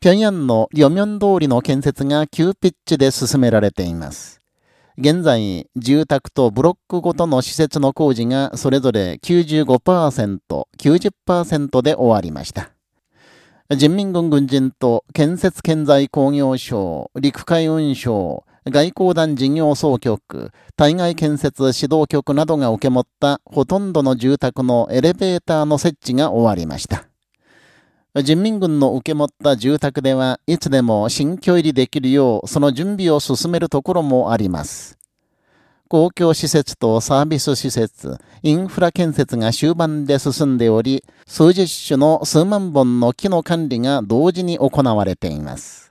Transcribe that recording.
平壌の両面通りの建設が急ピッチで進められています。現在、住宅とブロックごとの施設の工事がそれぞれ95%、90%で終わりました。人民軍軍人と建設建材工業省、陸海運省、外交団事業総局、対外建設指導局などが受け持ったほとんどの住宅のエレベーターの設置が終わりました。人民軍の受け持った住宅ではいつでも新居入りできるようその準備を進めるところもあります。公共施設とサービス施設、インフラ建設が終盤で進んでおり、数十種の数万本の木の管理が同時に行われています。